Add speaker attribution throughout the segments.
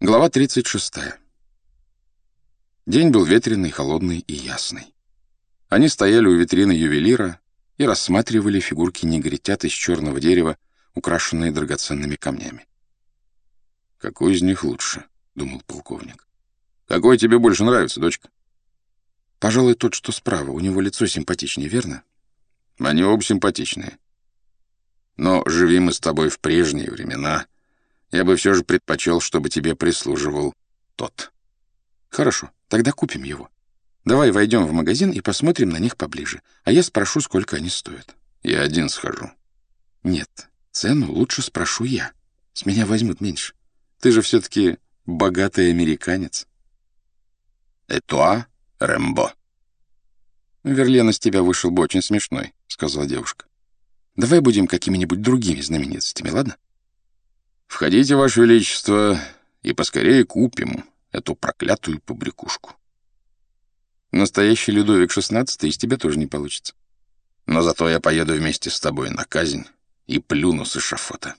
Speaker 1: Глава 36. День был ветреный, холодный и ясный. Они стояли у витрины ювелира и рассматривали фигурки негритят из черного дерева, украшенные драгоценными камнями. «Какой из них лучше?» — думал полковник. «Какой тебе больше нравится, дочка?» «Пожалуй, тот, что справа. У него лицо симпатичнее, верно?» «Они оба симпатичные. Но живи мы с тобой в прежние времена. Я бы все же предпочел, чтобы тебе прислуживал тот». «Хорошо, тогда купим его. Давай войдем в магазин и посмотрим на них поближе, а я спрошу, сколько они стоят». «Я один схожу». «Нет, цену лучше спрошу я. С меня возьмут меньше. Ты же все-таки богатый американец».
Speaker 2: «Этуа, Рэмбо».
Speaker 1: «Верлен из тебя вышел бы очень смешной», — сказала девушка. «Давай будем какими-нибудь другими знаменитостями, ладно?»
Speaker 2: «Входите, Ваше Величество, и поскорее купим эту проклятую побрякушку».
Speaker 1: Настоящий Людовик XVI из тебя тоже не получится.
Speaker 2: Но зато я поеду вместе с тобой на казнь и плюну с эшафота.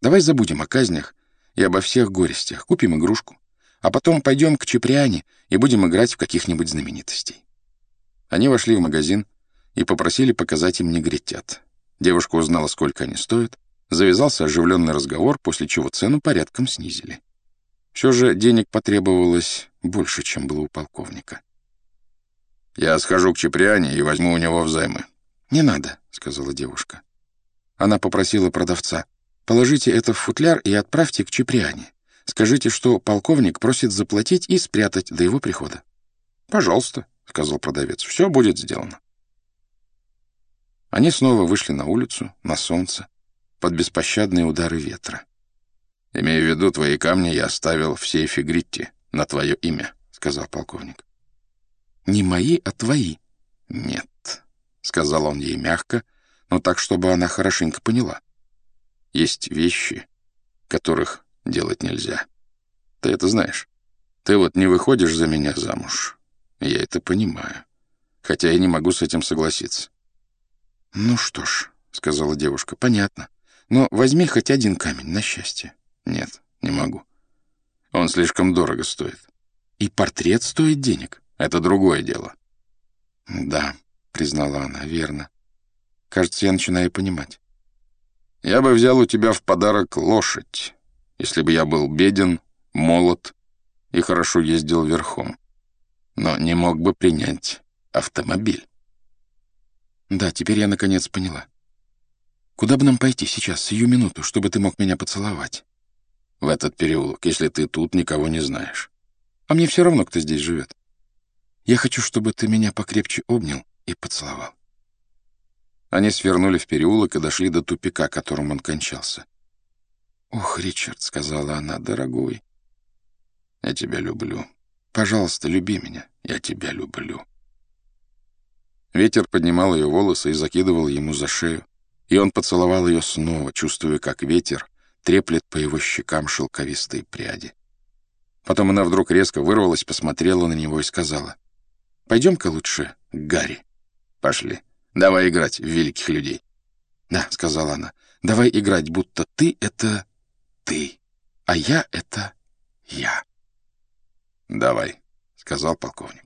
Speaker 1: Давай забудем о казнях и обо всех горестях, купим игрушку, а потом пойдем к Чеприане и будем играть в каких-нибудь знаменитостей. Они вошли в магазин и попросили показать им негритят. Девушка узнала, сколько они стоят, завязался оживленный разговор, после чего цену порядком снизили. Все же денег потребовалось больше, чем было у полковника.
Speaker 2: «Я схожу к Чеприане и возьму у него взаймы».
Speaker 1: «Не надо», — сказала девушка. Она попросила продавца. «Положите это в футляр и отправьте к Чеприане. Скажите, что полковник просит заплатить и спрятать до его прихода».
Speaker 2: «Пожалуйста», — сказал продавец, — «все будет сделано».
Speaker 1: Они снова вышли на улицу, на солнце, под беспощадные удары ветра.
Speaker 2: «Имея в виду твои камни, я оставил в сейфе Гритти на твое имя», — сказал полковник.
Speaker 1: «Не мои, а твои».
Speaker 2: «Нет», —
Speaker 1: сказал он ей мягко, но так, чтобы она хорошенько поняла.
Speaker 2: «Есть вещи, которых делать нельзя. Ты это знаешь. Ты вот не выходишь за меня замуж. Я это понимаю. Хотя я не могу с этим согласиться.
Speaker 1: «Ну что ж», — сказала девушка, — «понятно. Но возьми хоть один камень на счастье».
Speaker 2: «Нет, не могу. Он слишком дорого стоит».
Speaker 1: «И портрет стоит денег».
Speaker 2: «Это другое дело».
Speaker 1: «Да», — признала она, — «верно. Кажется, я начинаю понимать».
Speaker 2: «Я бы взял у тебя в подарок лошадь, если бы я был беден, молод и хорошо ездил верхом, но не мог бы принять автомобиль».
Speaker 1: Да, теперь я наконец поняла. Куда бы нам пойти сейчас, сию минуту, чтобы ты мог меня поцеловать?
Speaker 2: В этот переулок, если ты тут никого не знаешь.
Speaker 1: А мне все равно, кто здесь живет. Я хочу, чтобы ты меня покрепче обнял и поцеловал. Они свернули в переулок и дошли до тупика, которым он кончался. «Ох, Ричард», — сказала она, — «дорогой».
Speaker 2: «Я тебя люблю».
Speaker 1: «Пожалуйста, люби меня».
Speaker 2: «Я тебя люблю».
Speaker 1: Ветер поднимал ее волосы и закидывал ему за шею, и он поцеловал ее снова, чувствуя, как ветер треплет по его щекам шелковистые пряди. Потом она вдруг резко вырвалась, посмотрела на него и сказала, «Пойдем-ка лучше к Гарри».
Speaker 2: «Пошли. Давай играть в великих людей».
Speaker 1: «Да», — сказала она, — «давай играть, будто ты — это ты, а я — это я».
Speaker 2: «Давай», — сказал полковник.